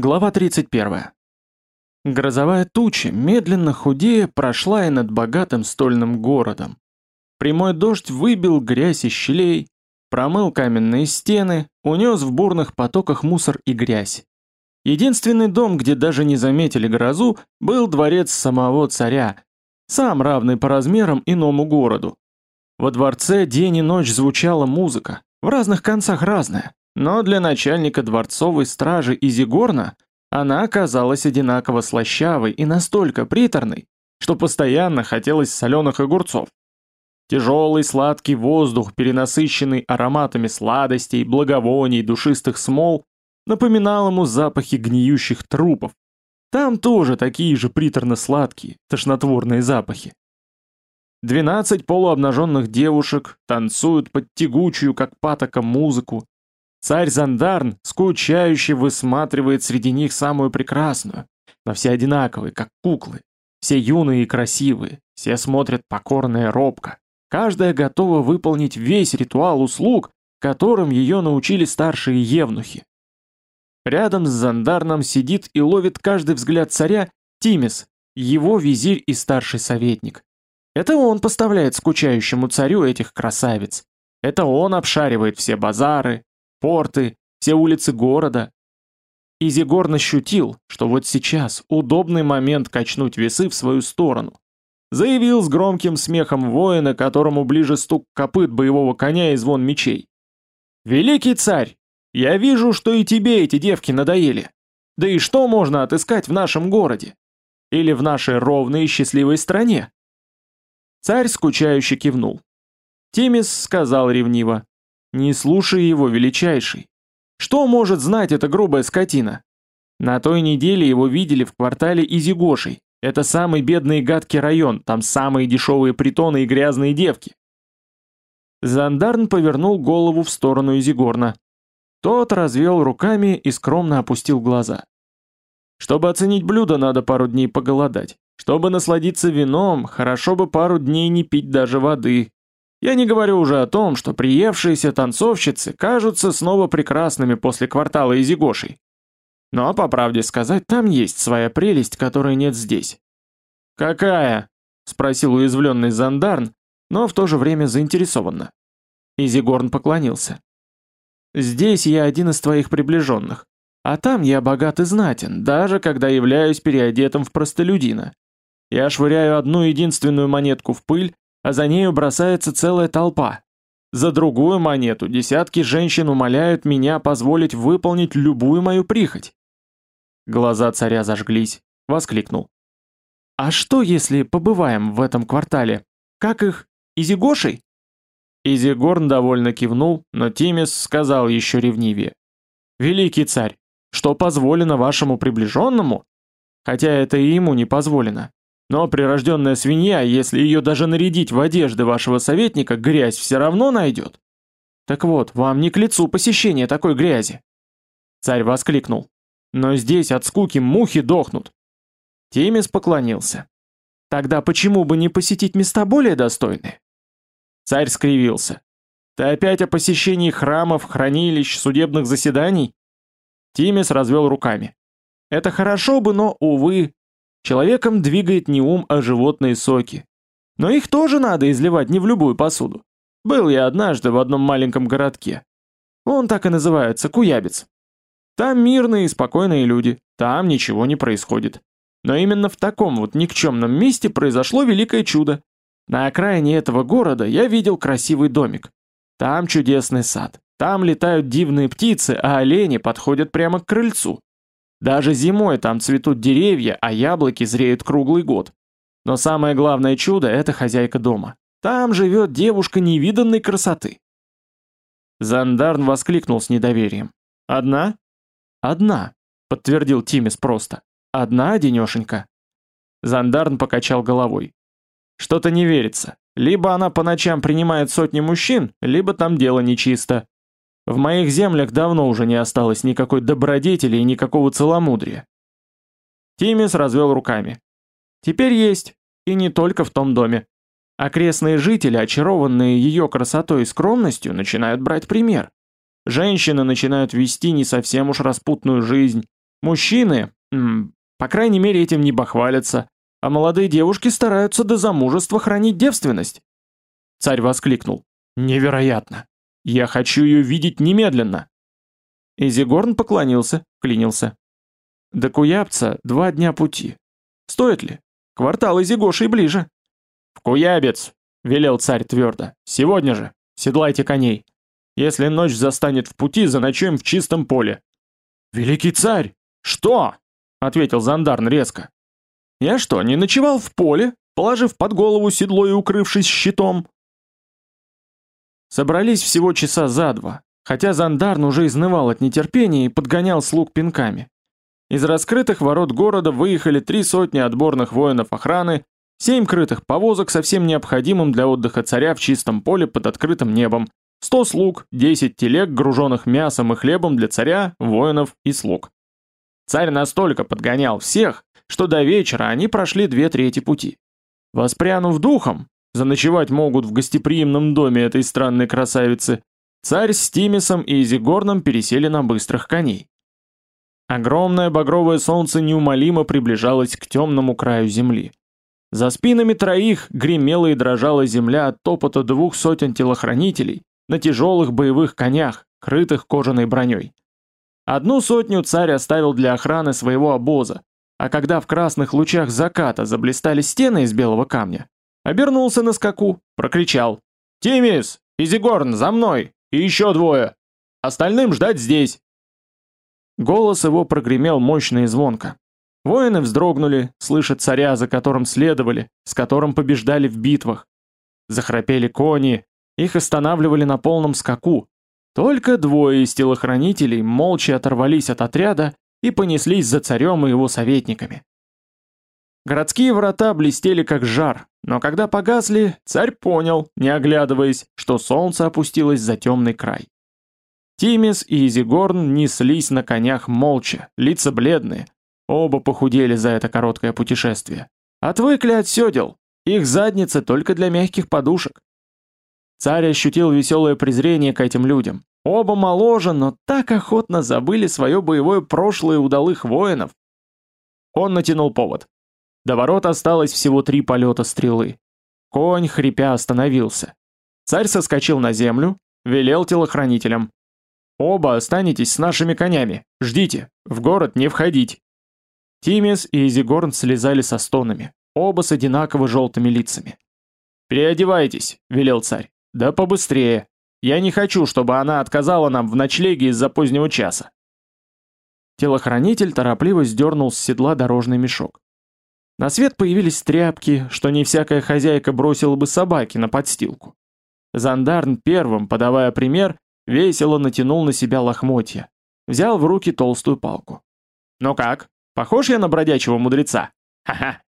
Глава 31. Грозовая туча, медленно худея, прошла и над богатым стольным городом. Прямой дождь выбил грязь из щелей, промыл каменные стены, унес в бурных потоках мусор и грязь. Единственный дом, где даже не заметили грозу, был дворец самого царя, сам равный по размерам иному городу. Во дворце день и ночь звучала музыка, в разных концах разная. Но для начальника дворцовой стражи Изигорна она оказалась одинаково слащавой и настолько приторной, что постоянно хотелось соленых огурцов. Тяжелый сладкий воздух, перенасыщенный ароматами сладостей, благовоний, душистых смол, напоминал ему запахи гниющих трупов. Там тоже такие же приторно-сладкие, тошнотворные запахи. Двенадцать полуобнаженных девушек танцуют под тягучую, как патока, музыку, Царь Зандарн скучающе высматривает среди них самую прекрасную, но все одинаковые, как куклы. Все юные и красивые, все смотрят покорно и робко. Каждая готова выполнить весь ритуал услуг, которым ее научили старшие евнухи. Рядом с Зандарном сидит и ловит каждый взгляд царя Тимис, его визирь и старший советник. Это он поставляет скучающему царю этих красавиц. Это он обшаривает все базары, порты, все улицы города. Изигор нащутил, что вот сейчас удобный момент качнуть весы в свою сторону. Заявил с громким смехом воина, которому ближе стук копыт боевого коня и звон мечей. «Великий царь, я вижу, что и тебе эти девки надоели. Да и что можно отыскать в нашем городе? Или в нашей ровной и счастливой стране?» Царь скучающе кивнул. Тимис сказал ревниво. Не слушай его, величайший. Что может знать эта грубая скотина? На той неделе его видели в квартале Изигошей. Это самый бедный и гадкий район, там самые дешевые притоны и грязные девки. Зандарн повернул голову в сторону Изигорна. Тот развел руками и скромно опустил глаза. Чтобы оценить блюдо, надо пару дней поголодать. Чтобы насладиться вином, хорошо бы пару дней не пить даже воды. Я не говорю уже о том, что приевшиеся танцовщицы кажутся снова прекрасными после квартала Изигошей. Но, по правде сказать, там есть своя прелесть, которой нет здесь. «Какая?» — спросил уязвленный Зандарн, но в то же время заинтересованно. Изигорн поклонился. «Здесь я один из твоих приближенных, а там я богат и знатен, даже когда являюсь переодетым в простолюдина. Я швыряю одну единственную монетку в пыль, а за нею бросается целая толпа. За другую монету десятки женщин умоляют меня позволить выполнить любую мою прихоть. Глаза царя зажглись, воскликнул. «А что, если побываем в этом квартале? Как их? Изигошей?» Изигорн довольно кивнул, но Тимис сказал еще ревнивее. «Великий царь, что позволено вашему приближенному? Хотя это и ему не позволено. Но прирожденная свинья, если ее даже нарядить в одежды вашего советника, грязь все равно найдет. Так вот, вам не к лицу посещение такой грязи. Царь воскликнул. Но здесь от скуки мухи дохнут. Тимис поклонился. Тогда почему бы не посетить места более достойные? Царь скривился. Ты опять о посещении храмов, хранилищ, судебных заседаний? Тимис развел руками. Это хорошо бы, но, увы, Человеком двигает не ум, а животные соки. Но их тоже надо изливать не в любую посуду. Был я однажды в одном маленьком городке. Он так и называется, Куябец. Там мирные и спокойные люди, там ничего не происходит. Но именно в таком вот никчемном месте произошло великое чудо. На окраине этого города я видел красивый домик. Там чудесный сад, там летают дивные птицы, а олени подходят прямо к крыльцу. Даже зимой там цветут деревья, а яблоки зреют круглый год. Но самое главное чудо – это хозяйка дома. Там живет девушка невиданной красоты. Зандарн воскликнул с недоверием. «Одна?» «Одна», — подтвердил Тимис просто. «Одна, денешенька». Зандарн покачал головой. «Что-то не верится. Либо она по ночам принимает сотни мужчин, либо там дело нечисто. В моих землях давно уже не осталось никакой добродетели и никакого целомудрия. Тимис развел руками. Теперь есть, и не только в том доме. Окрестные жители, очарованные ее красотой и скромностью, начинают брать пример. Женщины начинают вести не совсем уж распутную жизнь. Мужчины, м, по крайней мере, этим не бахвалятся, а молодые девушки стараются до замужества хранить девственность. Царь воскликнул. Невероятно! Я хочу ее видеть немедленно. Изигорн поклонился, клинился. До Куябца два дня пути. Стоит ли? Квартал Изигоши ближе. В Куябец, велел царь твердо. Сегодня же. Седлайте коней. Если ночь застанет в пути, заночуем в чистом поле. Великий царь! Что? Ответил Зандарн резко. Я что, не ночевал в поле, положив под голову седло и укрывшись щитом? Собрались всего часа за два, хотя Зандарн уже изнывал от нетерпения и подгонял слуг пинками. Из раскрытых ворот города выехали три сотни отборных воинов охраны, семь крытых повозок со всем необходимым для отдыха царя в чистом поле под открытым небом, сто слуг, десять телег, груженных мясом и хлебом для царя, воинов и слуг. Царь настолько подгонял всех, что до вечера они прошли две трети пути. Воспрянув духом, заночевать могут в гостеприимном доме этой странной красавицы, царь с Тимисом и Изигорном пересели на быстрых коней. Огромное багровое солнце неумолимо приближалось к темному краю земли. За спинами троих гремела и дрожала земля от топота двух сотен телохранителей на тяжелых боевых конях, крытых кожаной броней. Одну сотню царь оставил для охраны своего обоза, а когда в красных лучах заката заблистали стены из белого камня, Обернулся на скаку, прокричал. «Тимис! Изигорн, за мной! И еще двое! Остальным ждать здесь!» Голос его прогремел мощно и звонко. Воины вздрогнули, слыша царя, за которым следовали, с которым побеждали в битвах. Захрапели кони, их останавливали на полном скаку. Только двое из телохранителей молча оторвались от отряда и понеслись за царем и его советниками. Городские врата блестели как жар, но когда погасли, царь понял, не оглядываясь, что солнце опустилось за темный край. Тимис и Изигорн неслись на конях молча, лица бледные. Оба похудели за это короткое путешествие. Отвыкли от седел, их задницы только для мягких подушек. Царь ощутил веселое презрение к этим людям. Оба моложе, но так охотно забыли свое боевое прошлое удалых воинов. Он натянул повод. До ворот осталось всего три полета стрелы. Конь, хрипя, остановился. Царь соскочил на землю, велел телохранителям. «Оба останетесь с нашими конями. Ждите. В город не входить». Тимис и Изигорн слезали со стонами, оба с одинаково желтыми лицами. «Переодевайтесь», — велел царь. «Да побыстрее. Я не хочу, чтобы она отказала нам в ночлеге из-за позднего часа». Телохранитель торопливо сдернул с седла дорожный мешок. На свет появились тряпки, что не всякая хозяйка бросила бы собаке на подстилку. Зандарн первым, подавая пример, весело натянул на себя лохмотья. Взял в руки толстую палку. «Ну как, похож я на бродячего мудреца? Ха-ха!»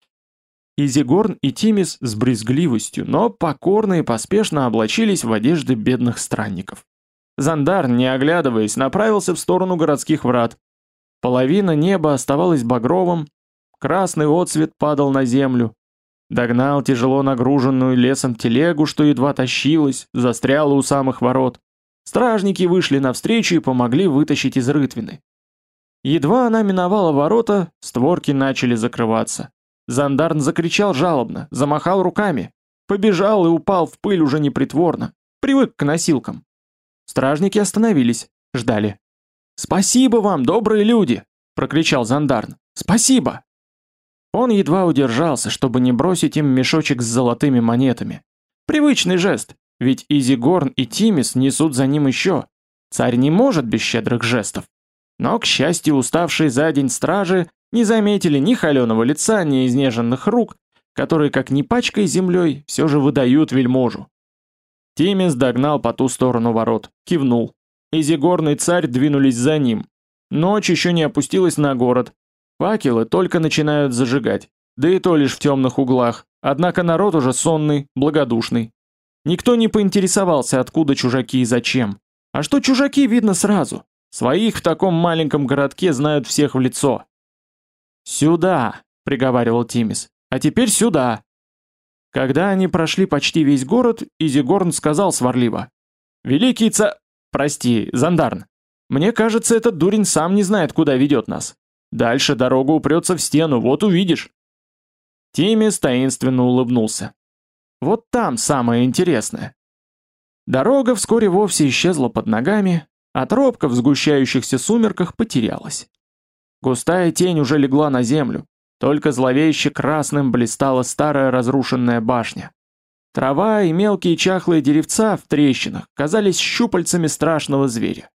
Изигорн и Тимис с брезгливостью, но покорно и поспешно облачились в одежды бедных странников. Зандарн, не оглядываясь, направился в сторону городских врат. Половина неба оставалась багровым, Красный отсвет падал на землю. Догнал тяжело нагруженную лесом телегу, что едва тащилась, застряла у самых ворот. Стражники вышли навстречу и помогли вытащить из рытвины. Едва она миновала ворота, створки начали закрываться. Зандарн закричал жалобно, замахал руками. Побежал и упал в пыль уже непритворно. Привык к носилкам. Стражники остановились, ждали. «Спасибо вам, добрые люди!» — прокричал Зандарн. «Спасибо!» Он едва удержался, чтобы не бросить им мешочек с золотыми монетами. Привычный жест, ведь Изигорн и Тимис несут за ним еще. Царь не может без щедрых жестов. Но, к счастью, уставшие за день стражи не заметили ни холеного лица, ни изнеженных рук, которые, как не пачкой землей, все же выдают вельможу. Тимис догнал по ту сторону ворот, кивнул. Изигорный царь двинулись за ним. Ночь еще не опустилась на город, Факелы только начинают зажигать, да и то лишь в темных углах, однако народ уже сонный, благодушный. Никто не поинтересовался, откуда чужаки и зачем. А что чужаки, видно сразу. Своих в таком маленьком городке знают всех в лицо. «Сюда!» — приговаривал Тимис. «А теперь сюда!» Когда они прошли почти весь город, Изигорн сказал сварливо. «Великий ца... Прости, Зандарн. Мне кажется, этот дурень сам не знает, куда ведет нас. Дальше дорога упрется в стену, вот увидишь». Тимис таинственно улыбнулся. «Вот там самое интересное». Дорога вскоре вовсе исчезла под ногами, а тропка в сгущающихся сумерках потерялась. Густая тень уже легла на землю, только зловеще красным блистала старая разрушенная башня. Трава и мелкие чахлые деревца в трещинах казались щупальцами страшного зверя.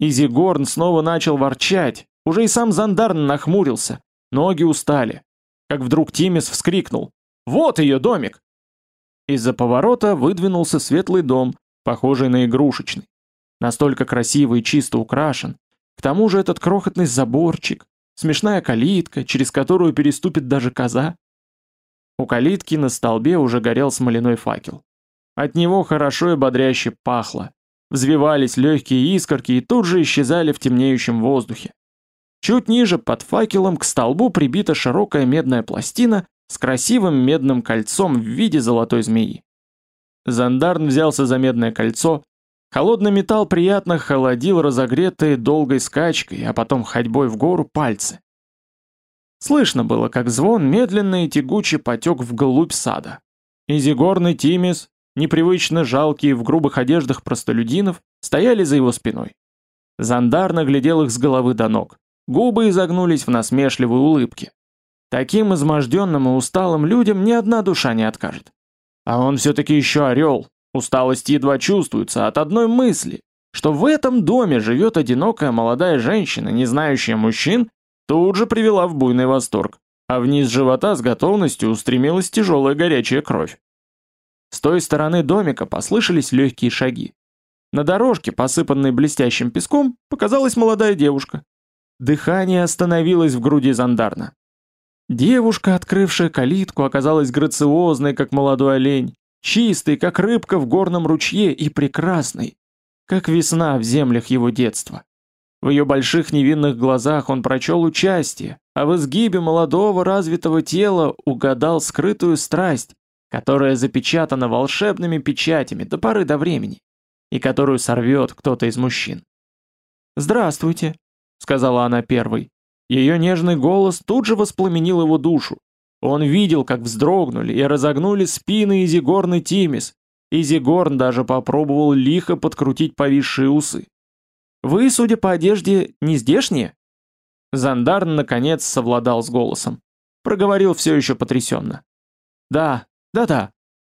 Изигорн снова начал ворчать, уже и сам Зандарн нахмурился, ноги устали. Как вдруг Тимис вскрикнул «Вот ее домик!» Из-за поворота выдвинулся светлый дом, похожий на игрушечный. Настолько красивый и чисто украшен. К тому же этот крохотный заборчик, смешная калитка, через которую переступит даже коза. У калитки на столбе уже горел смоляной факел. От него хорошо и бодряще пахло. Взвивались легкие искорки и тут же исчезали в темнеющем воздухе. Чуть ниже, под факелом, к столбу прибита широкая медная пластина с красивым медным кольцом в виде золотой змеи. Зандарн взялся за медное кольцо. Холодный металл приятно холодил разогретые долгой скачкой, а потом ходьбой в гору пальцы. Слышно было, как звон медленно и тягуче потек вглубь сада. Изигорный Тимис, непривычно жалкие в грубых одеждах простолюдинов, стояли за его спиной. Зандар наглядел их с головы до ног. Губы изогнулись в насмешливой улыбке. Таким изможденным и усталым людям ни одна душа не откажет. А он все-таки еще орел. Усталость едва чувствуется от одной мысли, что в этом доме живет одинокая молодая женщина, не знающая мужчин тут же привела в буйный восторг, а вниз живота с готовностью устремилась тяжелая горячая кровь. С той стороны домика послышались легкие шаги. На дорожке, посыпанной блестящим песком, показалась молодая девушка. Дыхание остановилось в груди Зандарна. Девушка, открывшая калитку, оказалась грациозной, как молодой олень, чистой, как рыбка в горном ручье, и прекрасной, как весна в землях его детства. В ее больших невинных глазах он прочел участие, а в изгибе молодого развитого тела угадал скрытую страсть, которая запечатана волшебными печатями до поры до времени, и которую сорвет кто-то из мужчин. «Здравствуйте», — сказала она первой. Ее нежный голос тут же воспламенил его душу. Он видел, как вздрогнули и разогнули спины Изигорн и Тимис. Изигорн даже попробовал лихо подкрутить повисшие усы. Вы, судя по одежде, не здешние?» Зандарн, наконец, совладал с голосом. Проговорил все еще потрясенно. «Да, да-да.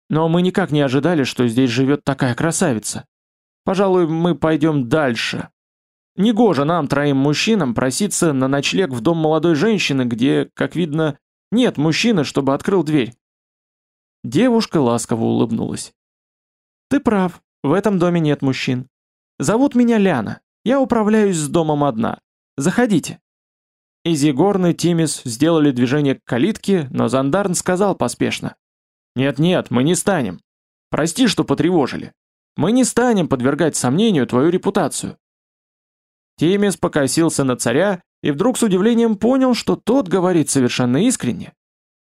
Но мы никак не ожидали, что здесь живет такая красавица. Пожалуй, мы пойдем дальше. Негоже нам, троим мужчинам, проситься на ночлег в дом молодой женщины, где, как видно, нет мужчины, чтобы открыл дверь». Девушка ласково улыбнулась. «Ты прав, в этом доме нет мужчин. Зовут меня Ляна. Я управляюсь с домом одна. Заходите». Изигорн и Тимис сделали движение к калитке, но Зандарн сказал поспешно. «Нет-нет, мы не станем. Прости, что потревожили. Мы не станем подвергать сомнению твою репутацию». Тимис покосился на царя и вдруг с удивлением понял, что тот говорит совершенно искренне.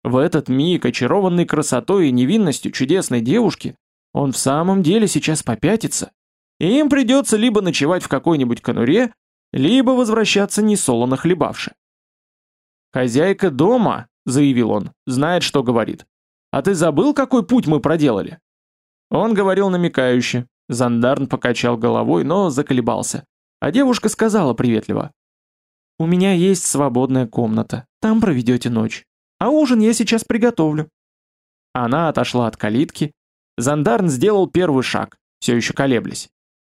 В этот миг, очарованный красотой и невинностью чудесной девушки, он в самом деле сейчас попятится и им придется либо ночевать в какой-нибудь конуре, либо возвращаться несолоно хлебавши. «Хозяйка дома», — заявил он, — «знает, что говорит. А ты забыл, какой путь мы проделали?» Он говорил намекающе. Зандарн покачал головой, но заколебался. А девушка сказала приветливо. «У меня есть свободная комната, там проведете ночь. А ужин я сейчас приготовлю». Она отошла от калитки. Зандарн сделал первый шаг, все еще колеблясь.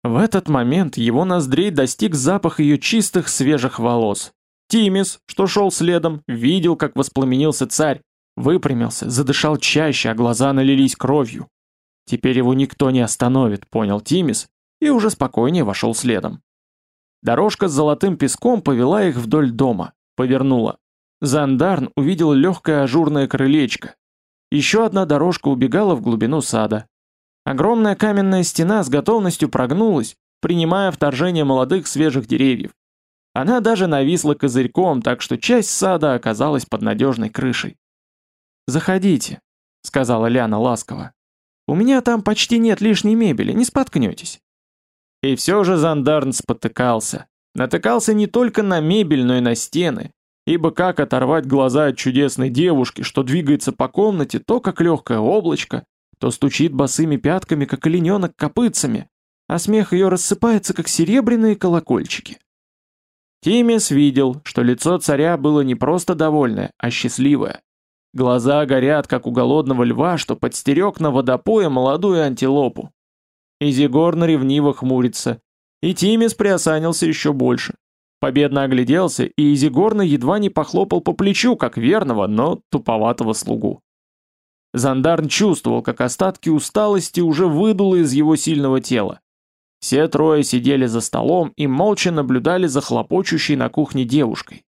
В этот момент его ноздрей достиг запах ее чистых свежих волос. Тимис, что шел следом, видел, как воспламенился царь, выпрямился, задышал чаще, а глаза налились кровью. Теперь его никто не остановит, понял Тимис, и уже спокойнее вошел следом. Дорожка с золотым песком повела их вдоль дома, повернула. Зандарн увидел легкое ажурное крылечко. Еще одна дорожка убегала в глубину сада. Огромная каменная стена с готовностью прогнулась, принимая вторжение молодых свежих деревьев. Она даже нависла козырьком, так что часть сада оказалась под надежной крышей. «Заходите», — сказала Ляна ласково. «У меня там почти нет лишней мебели, не споткнетесь». И все же Зандарн спотыкался. натыкался не только на мебель, но и на стены, ибо как оторвать глаза от чудесной девушки, что двигается по комнате то как легкое облачко, то стучит босыми пятками, как олененок копытцами, а смех ее рассыпается, как серебряные колокольчики. Тимис видел, что лицо царя было не просто довольное, а счастливое. Глаза горят, как у голодного льва, что подстерег на водопое молодую антилопу. Изигорн ревниво хмурится, и Тимис приосанился еще больше. Победно огляделся, и Изигорна едва не похлопал по плечу, как верного, но туповатого слугу. Зандарн чувствовал, как остатки усталости уже выдуло из его сильного тела. Все трое сидели за столом и молча наблюдали за хлопочущей на кухне девушкой.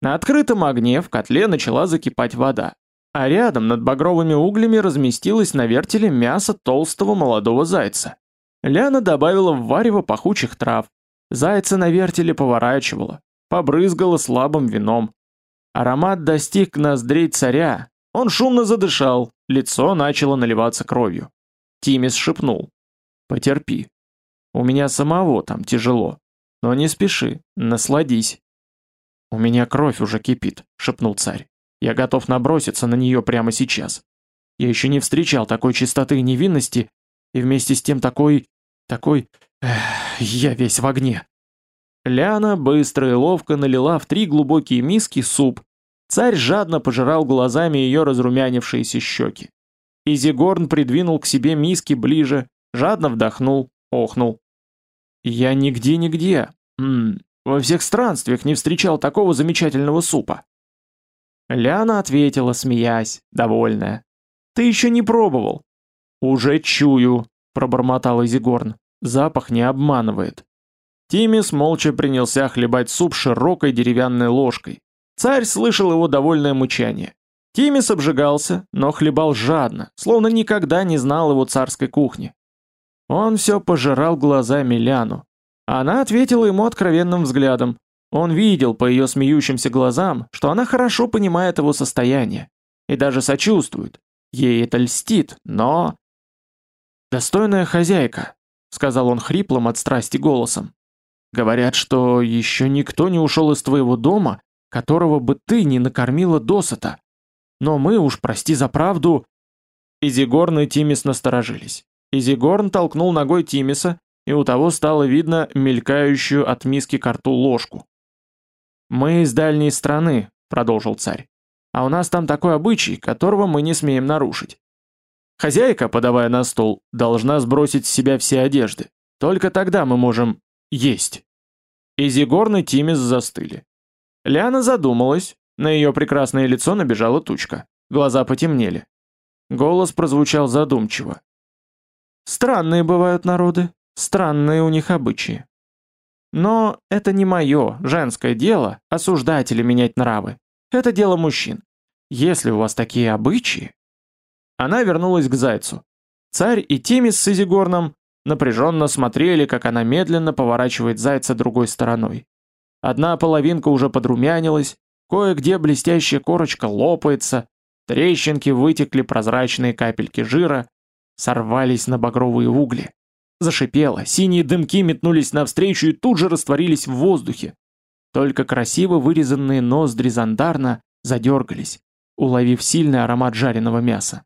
На открытом огне в котле начала закипать вода, а рядом над багровыми углями разместилось на вертеле мясо толстого молодого зайца. Ляна добавила в варево пахучих трав, зайца на вертеле поворачивала, побрызгала слабым вином. Аромат достиг ноздрей царя, он шумно задышал, лицо начало наливаться кровью. Тимис шепнул. «Потерпи, у меня самого там тяжело. Но не спеши, насладись. У меня кровь уже кипит, шепнул царь. Я готов наброситься на нее прямо сейчас. Я еще не встречал такой чистоты и невинности, и вместе с тем такой... такой... Эх, я весь в огне. Ляна быстро и ловко налила в три глубокие миски суп. Царь жадно пожирал глазами ее разрумянившиеся щеки. Изигорн придвинул к себе миски ближе, жадно вдохнул, охнул. Я нигде-нигде, во всех странствиях не встречал такого замечательного супа. Ляна ответила, смеясь, довольная. Ты еще не пробовал. Уже чую, пробормотал Изигорн. Запах не обманывает. Тимис молча принялся хлебать суп широкой деревянной ложкой. Царь слышал его довольное мычание. Тимис обжигался, но хлебал жадно, словно никогда не знал его царской кухни. Он все пожирал глазами Ляну. Она ответила ему откровенным взглядом. Он видел по ее смеющимся глазам, что она хорошо понимает его состояние. И даже сочувствует. Ей это льстит, но... «Достойная хозяйка», — сказал он хриплым от страсти голосом. «Говорят, что еще никто не ушел из твоего дома, которого бы ты не накормила досыта. Но мы уж, прости за правду...» Изигорн и Тимис насторожились. Изигорн толкнул ногой Тимиса, и у того стало видно мелькающую от миски к рту ложку. «Мы из дальней страны», — продолжил царь, — «а у нас там такой обычай, которого мы не смеем нарушить. Хозяйка, подавая на стол, должна сбросить с себя все одежды. Только тогда мы можем есть». Изигорн и Тимис застыли. Ляна задумалась, на ее прекрасное лицо набежала тучка. Глаза потемнели. Голос прозвучал задумчиво. Странные бывают народы, странные у них обычаи. Но это не мое, женское дело, осуждать или менять нравы. Это дело мужчин. Если у вас такие обычаи... Она вернулась к зайцу. Царь и Тимис с Изигорном напряженно смотрели, как она медленно поворачивает зайца другой стороной. Одна половинка уже подрумянилась, кое-где блестящая корочка лопается, трещинки вытекли прозрачные капельки жира, сорвались на багровые угли. Зашипело, синие дымки метнулись навстречу и тут же растворились в воздухе. Только красиво вырезанные ноздри Зандарна задергались, уловив сильный аромат жареного мяса.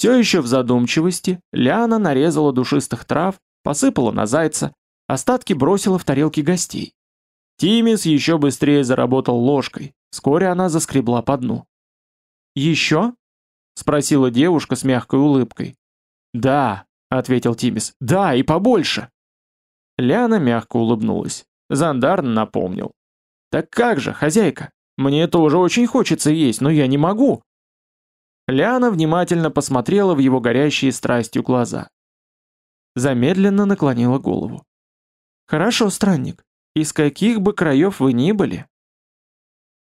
Все еще в задумчивости Ляна нарезала душистых трав, посыпала на зайца, остатки бросила в тарелки гостей. Тимис еще быстрее заработал ложкой, вскоре она заскребла по дну. «Еще?» спросила девушка с мягкой улыбкой. Да, ответил Тимис. Да, и побольше. Ляна мягко улыбнулась. Зандарн напомнил. Так как же, хозяйка? Мне тоже очень хочется есть, но я не могу. Ляна внимательно посмотрела в его горящие страстью глаза. Замедленно наклонила голову. «Хорошо, странник. Из каких бы краев вы ни были,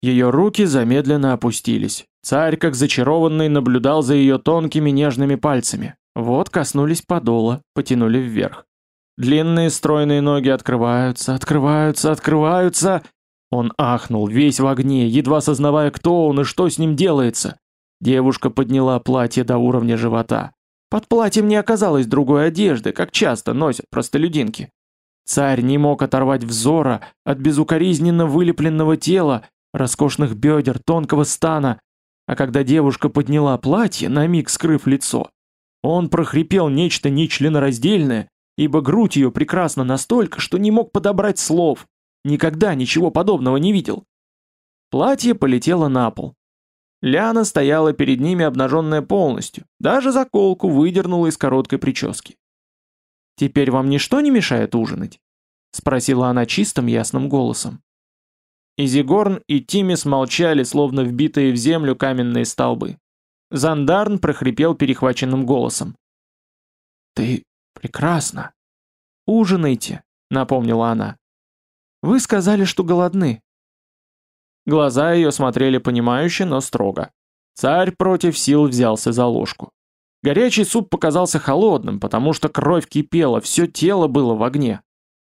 ее руки замедленно опустились. Царь, как зачарованный, наблюдал за ее тонкими нежными пальцами. Вот коснулись подола, потянули вверх. Длинные стройные ноги открываются, открываются, открываются. Он ахнул, весь в огне, едва сознавая, кто он и что с ним делается. Девушка подняла платье до уровня живота. Под платьем не оказалось другой одежды, как часто носят простолюдинки. Царь не мог оторвать взора от безукоризненно вылепленного тела, роскошных бедер, тонкого стана, а когда девушка подняла платье, на миг скрыв лицо, он прохрипел нечто нечленораздельное, ибо грудь ее прекрасна настолько, что не мог подобрать слов, никогда ничего подобного не видел. Платье полетело на пол. Ляна стояла перед ними обнаженная полностью, даже заколку выдернула из короткой прически. «Теперь вам ничто не мешает ужинать?» — спросила она чистым ясным голосом. Изигорн и Тимис молчали, словно вбитые в землю каменные столбы. Зандарн прохрипел перехваченным голосом. «Ты прекрасна. Ужинайте», — напомнила она. «Вы сказали, что голодны». Глаза ее смотрели понимающе, но строго. Царь против сил взялся за ложку. Горячий суп показался холодным, потому что кровь кипела, все тело было в огне.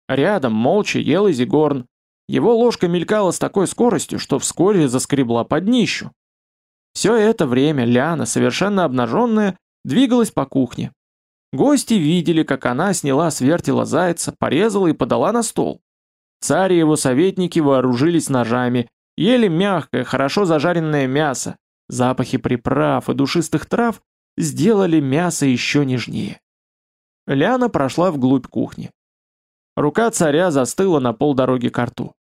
Рядом молча ел Изигорн. Его ложка мелькала с такой скоростью, что вскоре заскребла под днищу. Все это время Ляна, совершенно обнаженная, двигалась по кухне. Гости видели, как она сняла с зайца, порезала и подала на стол. Царь и его советники вооружились ножами, ели мягкое, хорошо зажаренное мясо. Запахи приправ и душистых трав сделали мясо еще нежнее. Ляна прошла вглубь кухни. Рука царя застыла на полдороги к рту.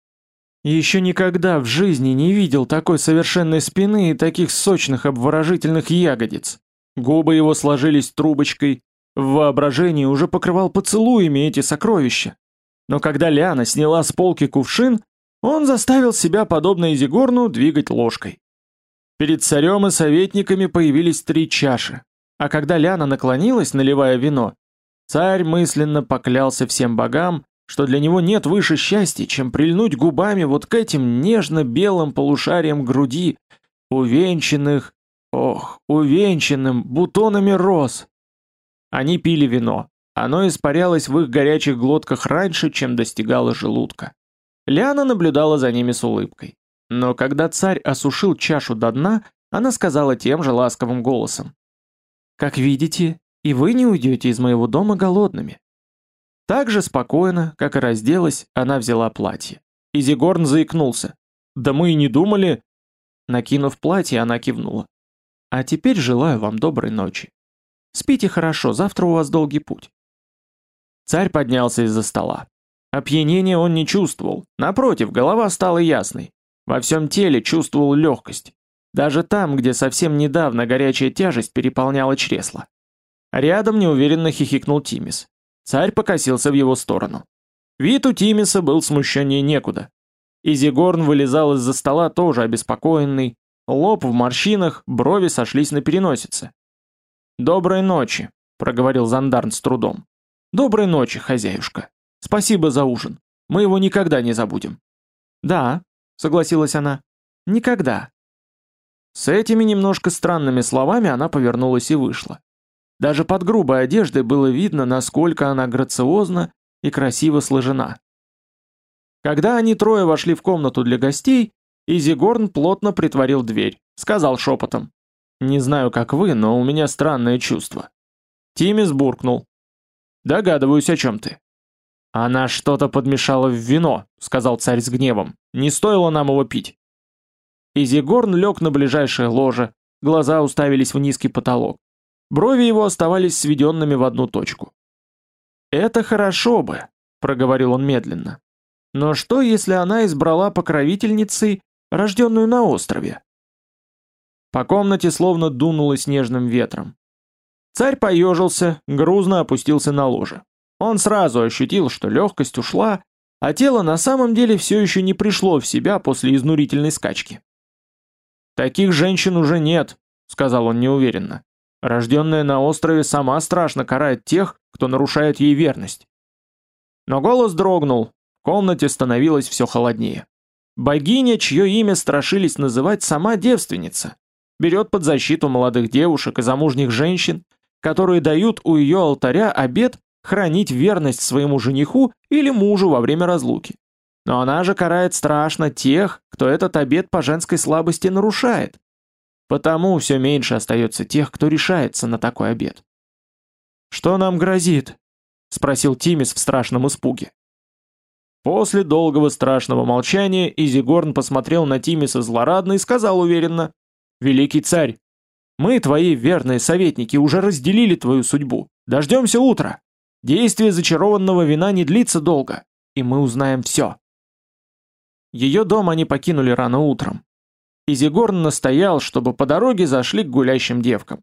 Еще никогда в жизни не видел такой совершенной спины и таких сочных обворожительных ягодиц. Губы его сложились трубочкой, в воображении уже покрывал поцелуями эти сокровища. Но когда Ляна сняла с полки кувшин, он заставил себя, подобно Изигорну, двигать ложкой. Перед царем и советниками появились три чаши, а когда Ляна наклонилась, наливая вино, царь мысленно поклялся всем богам, что для него нет выше счастья, чем прильнуть губами вот к этим нежно-белым полушариям груди, увенчанных, ох, увенчанным бутонами роз. Они пили вино. Оно испарялось в их горячих глотках раньше, чем достигало желудка. Лиана наблюдала за ними с улыбкой. Но когда царь осушил чашу до дна, она сказала тем же ласковым голосом. «Как видите, и вы не уйдете из моего дома голодными. Так же спокойно, как и разделась, она взяла платье. Изигорн заикнулся. «Да мы и не думали...» Накинув платье, она кивнула. «А теперь желаю вам доброй ночи. Спите хорошо, завтра у вас долгий путь». Царь поднялся из-за стола. Опьянения он не чувствовал, напротив, голова стала ясной. Во всем теле чувствовал легкость. Даже там, где совсем недавно горячая тяжесть переполняла чресло. Рядом неуверенно хихикнул Тимис. Царь покосился в его сторону. Вид у Тимиса был смущеннее некуда. Изигорн вылезал из-за стола тоже обеспокоенный, лоб в морщинах, брови сошлись на переносице. «Доброй ночи», — проговорил Зандарн с трудом. «Доброй ночи, хозяюшка. Спасибо за ужин. Мы его никогда не забудем». «Да», — согласилась она, — «никогда». С этими немножко странными словами она повернулась и вышла. Даже под грубой одеждой было видно, насколько она грациозна и красиво сложена. Когда они трое вошли в комнату для гостей, Изигорн плотно притворил дверь, сказал шепотом. «Не знаю, как вы, но у меня странное чувство». Тимис буркнул. «Догадываюсь, о чем ты». «Она что-то подмешала в вино», — сказал царь с гневом. «Не стоило нам его пить». Изигорн лег на ближайшее ложе, глаза уставились в низкий потолок. Брови его оставались сведенными в одну точку. «Это хорошо бы», — проговорил он медленно. «Но что, если она избрала покровительницей, рожденную на острове?» По комнате словно дунуло снежным ветром. Царь поежился, грузно опустился на ложе. Он сразу ощутил, что легкость ушла, а тело на самом деле все еще не пришло в себя после изнурительной скачки. «Таких женщин уже нет», — сказал он неуверенно. Рожденная на острове сама страшно карает тех, кто нарушает ей верность. Но голос дрогнул, в комнате становилось все холоднее. Богиня, чье имя страшились называть сама девственница, берет под защиту молодых девушек и замужних женщин, которые дают у ее алтаря обет хранить верность своему жениху или мужу во время разлуки. Но она же карает страшно тех, кто этот обет по женской слабости нарушает. Потому все меньше остается тех, кто решается на такой обед. «Что нам грозит?» — спросил Тимис в страшном испуге. После долгого страшного молчания Изигорн посмотрел на Тимиса злорадно и сказал уверенно, «Великий царь, мы, твои верные советники, уже разделили твою судьбу. Дождемся утра. Действие зачарованного вина не длится долго, и мы узнаем все». Ее дом они покинули рано утром. Изигорн настоял, чтобы по дороге зашли к гулящим девкам.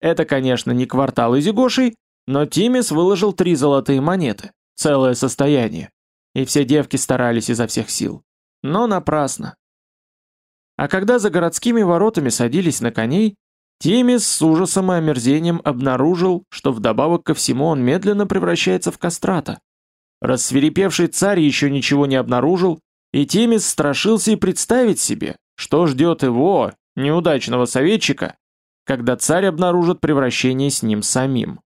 Это, конечно, не квартал Изигошей, но Тимис выложил три золотые монеты, целое состояние и все девки старались изо всех сил. Но напрасно. А когда за городскими воротами садились на коней, Тимис с ужасом и омерзением обнаружил, что вдобавок ко всему он медленно превращается в кастрата. Рассверепевший царь еще ничего не обнаружил, и Тимис страшился и представить себе, что ждет его, неудачного советчика, когда царь обнаружит превращение с ним самим.